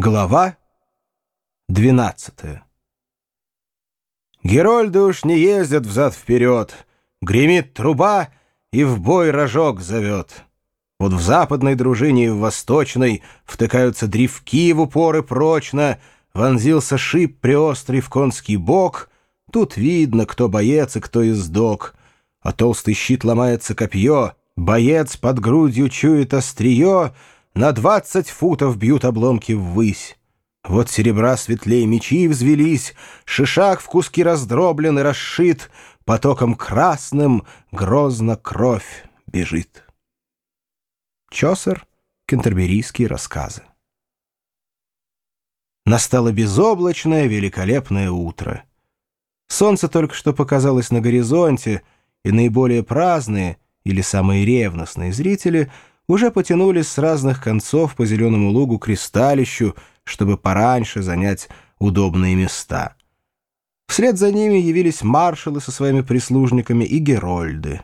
Глава 12 Герольды уж не ездят взад-вперед, Гремит труба и в бой рожок зовет. Вот в западной дружине и в восточной Втыкаются древки в упоры прочно, Вонзился шип приострый в конский бок, Тут видно, кто боец и кто издок. А толстый щит ломается копье, Боец под грудью чует острие — на двадцать футов бьют обломки ввысь. Вот серебра светлей мечи взвелись, Шишак в куски раздроблен и расшит, Потоком красным грозно кровь бежит. Чосер. Кентерберийские рассказы. Настало безоблачное, великолепное утро. Солнце только что показалось на горизонте, и наиболее праздные или самые ревностные зрители — уже потянулись с разных концов по зеленому лугу к ристалищу, чтобы пораньше занять удобные места. Вслед за ними явились маршалы со своими прислужниками и герольды.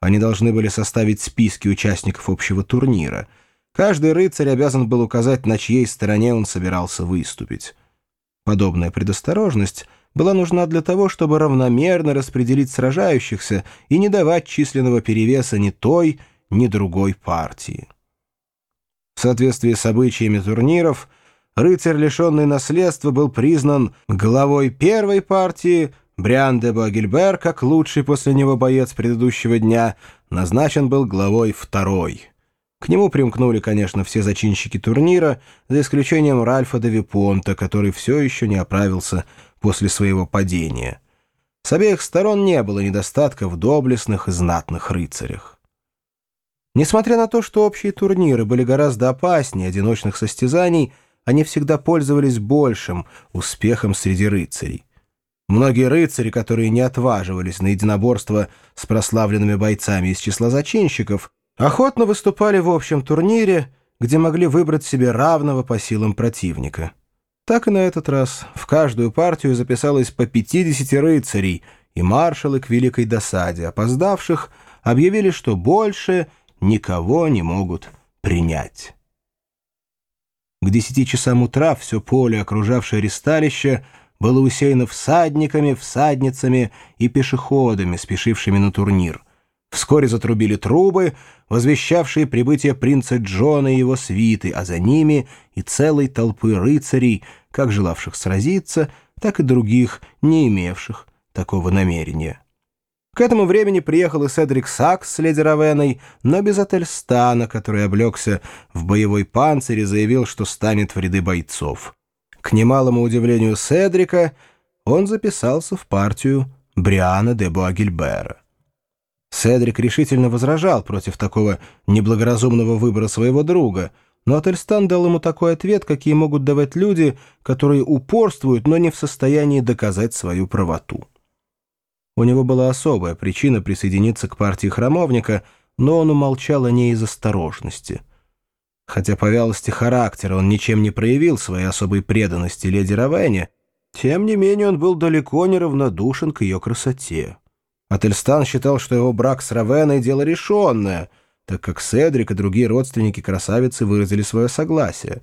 Они должны были составить списки участников общего турнира. Каждый рыцарь обязан был указать, на чьей стороне он собирался выступить. Подобная предосторожность была нужна для того, чтобы равномерно распределить сражающихся и не давать численного перевеса ни той, ни другой партии. В соответствии с обычаями турниров, рыцарь, лишенный наследства, был признан главой первой партии, Бриан де Багельбер, как лучший после него боец предыдущего дня, назначен был главой второй. К нему примкнули, конечно, все зачинщики турнира, за исключением Ральфа де Випонта, который все еще не оправился после своего падения. С обеих сторон не было недостатка в доблестных и знатных рыцарях. Несмотря на то, что общие турниры были гораздо опаснее одиночных состязаний, они всегда пользовались большим успехом среди рыцарей. Многие рыцари, которые не отваживались на единоборство с прославленными бойцами из числа зачинщиков, охотно выступали в общем турнире, где могли выбрать себе равного по силам противника. Так и на этот раз в каждую партию записалось по 50 рыцарей, и маршалы к великой досаде опоздавших объявили, что больше — никого не могут принять. К десяти часам утра все поле, окружавшее ресталище, было усеяно всадниками, всадницами и пешеходами, спешившими на турнир. Вскоре затрубили трубы, возвещавшие прибытие принца Джона и его свиты, а за ними и целой толпы рыцарей, как желавших сразиться, так и других, не имевших такого намерения. К этому времени приехал и Седрик Сакс с леди Равеной, но без Ательстана, который облегся в боевой панцирь и заявил, что станет в ряды бойцов. К немалому удивлению Седрика, он записался в партию Бриана де Буагильбера. Седрик решительно возражал против такого неблагоразумного выбора своего друга, но Ательстан дал ему такой ответ, какие могут давать люди, которые упорствуют, но не в состоянии доказать свою правоту. У него была особая причина присоединиться к партии храмовника, но он умолчал о ней из осторожности. Хотя по вялости характера он ничем не проявил своей особой преданности леди Равене, тем не менее он был далеко не равнодушен к ее красоте. Ательстан считал, что его брак с Равеной — дело решенное, так как Седрик и другие родственники красавицы выразили свое согласие.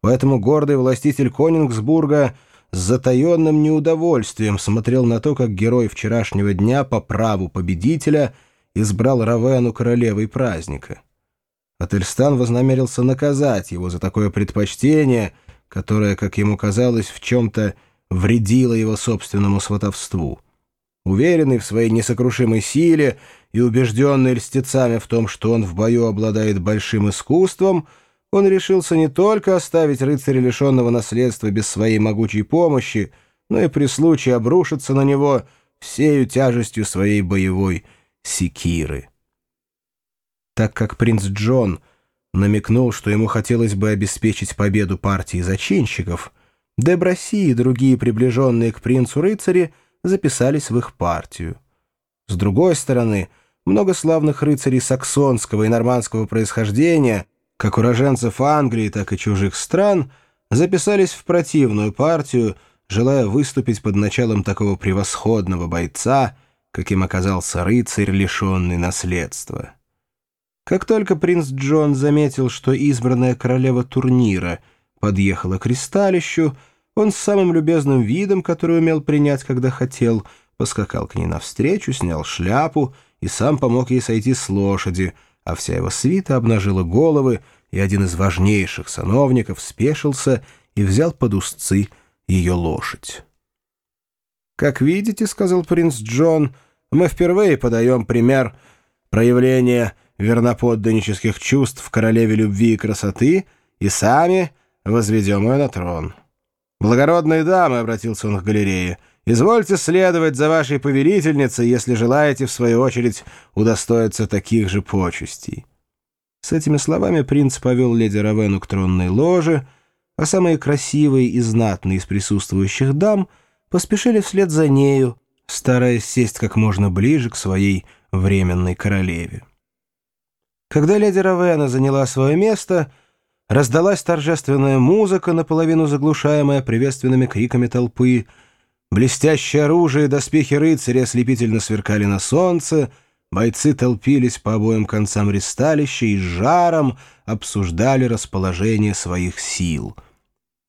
Поэтому гордый властитель Конингсбурга — с затаенным неудовольствием смотрел на то, как герой вчерашнего дня по праву победителя избрал Равену королевой праздника. Ательстан вознамерился наказать его за такое предпочтение, которое, как ему казалось, в чем-то вредило его собственному сватовству. Уверенный в своей несокрушимой силе и убежденный льстецами в том, что он в бою обладает большим искусством — он решился не только оставить рыцаря лишенного наследства без своей могучей помощи, но и при случае обрушиться на него всею тяжестью своей боевой секиры. Так как принц Джон намекнул, что ему хотелось бы обеспечить победу партии зачинщиков, Деброси и другие приближенные к принцу рыцари записались в их партию. С другой стороны, много славных рыцарей саксонского и нормандского происхождения — как уроженцев Англии, так и чужих стран, записались в противную партию, желая выступить под началом такого превосходного бойца, каким оказался рыцарь, лишенный наследства. Как только принц Джон заметил, что избранная королева турнира подъехала к ристалищу, он с самым любезным видом, который умел принять, когда хотел, поскакал к ней навстречу, снял шляпу и сам помог ей сойти с лошади, а вся его свита обнажила головы, и один из важнейших сановников спешился и взял под узцы ее лошадь. «Как видите, — сказал принц Джон, — мы впервые подаем пример проявления верноподданнических чувств королеве любви и красоты и сами возведем ее на трон. Благородные дамы, — обратился он к галерее, — извольте следовать за вашей повелительницей, если желаете, в свою очередь, удостоиться таких же почестей. С этими словами принц повел леди Равену к тронной ложе, а самые красивые и знатные из присутствующих дам поспешили вслед за нею, стараясь сесть как можно ближе к своей временной королеве. Когда леди Равена заняла свое место, раздалась торжественная музыка, наполовину заглушаемая приветственными криками толпы, блестящее оружие и доспехи рыцаря ослепительно сверкали на солнце, бойцы толпились по обоим концам ристалища и с жаром обсуждали расположение своих сил.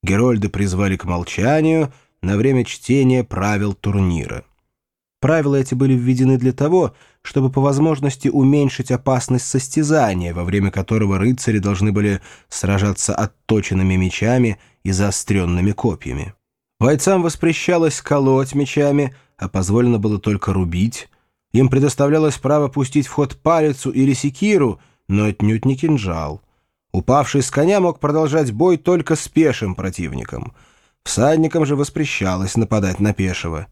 Герольды призвали к молчанию на время чтения правил турнира. Правила эти были введены для того, чтобы по возможности уменьшить опасность состязания, во время которого рыцари должны были сражаться отточенными мечами и заостренными копьями. Бойцам воспрещалось колоть мечами, а позволено было только рубить. Им предоставлялось право пустить в ход палицу или секиру, но отнюдь не кинжал. Упавший с коня мог продолжать бой только с пешим противником. Всадникам же воспрещалось нападать на пешего.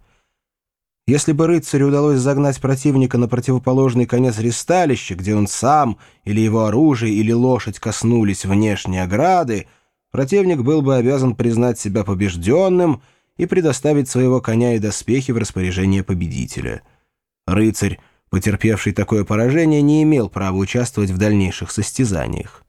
Если бы рыцарю удалось загнать противника на противоположный конец ристалища, где он сам или его оружие или лошадь коснулись внешней ограды, противник был бы обязан признать себя побежденным и предоставить своего коня и доспехи в распоряжение победителя. Рыцарь, потерпевший такое поражение, не имел права участвовать в дальнейших состязаниях.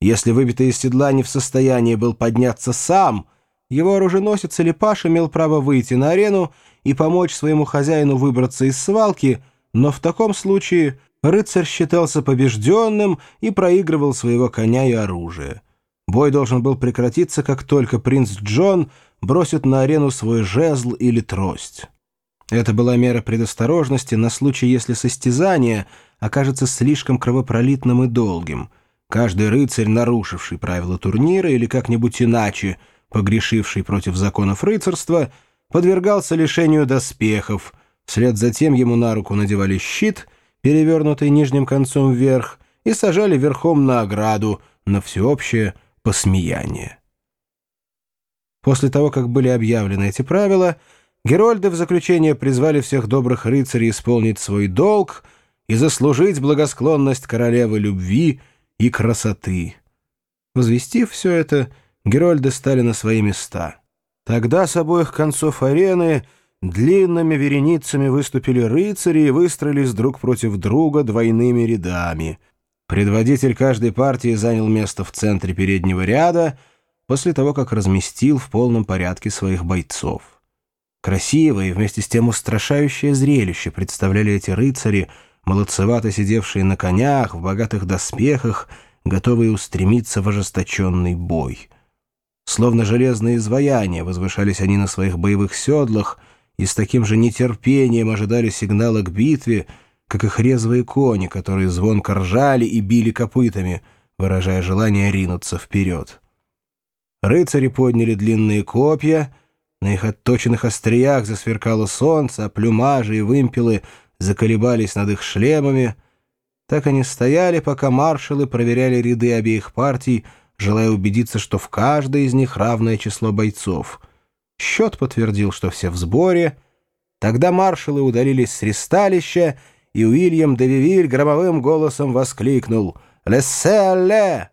Если выбитый из седла не в состоянии был подняться сам, его оруженосец или паш имел право выйти на арену и помочь своему хозяину выбраться из свалки, но в таком случае рыцарь считался побежденным и проигрывал своего коня и оружие. Бой должен был прекратиться, как только принц Джон бросит на арену свой жезл или трость. Это была мера предосторожности на случай, если состязание окажется слишком кровопролитным и долгим. Каждый рыцарь, нарушивший правила турнира или как-нибудь иначе, погрешивший против законов рыцарства, подвергался лишению доспехов, вслед за тем ему на руку надевали щит, перевернутый нижним концом вверх, и сажали верхом на ограду на всеобщее посмеяние. После того, как были объявлены эти правила, Герольды в заключение призвали всех добрых рыцарей исполнить свой долг и заслужить благосклонность королевы любви и красоты. Возвестив все это, Герольды стали на свои места — Тогда с обоих концов арены длинными вереницами выступили рыцари и выстроились друг против друга двойными рядами. Предводитель каждой партии занял место в центре переднего ряда после того, как разместил в полном порядке своих бойцов. Красивое и вместе с тем устрашающее зрелище представляли эти рыцари, молодцевато сидевшие на конях, в богатых доспехах, готовые устремиться в ожесточенный бой — Словно железные изваяния возвышались они на своих боевых седлах и с таким же нетерпением ожидали сигнала к битве, как их резвые кони, которые звонко ржали и били копытами, выражая желание ринуться вперед. Рыцари подняли длинные копья, на их отточенных остриях засверкало солнце, а плюмажи и вымпелы заколебались над их шлемами. Так они стояли, пока маршалы проверяли ряды обеих партий, желая убедиться, что в каждой из них равное число бойцов. Счет подтвердил, что все в сборе. Тогда маршалы удалились с ресталища, и Уильям де Вивиль громовым голосом воскликнул «Лессе-алле!»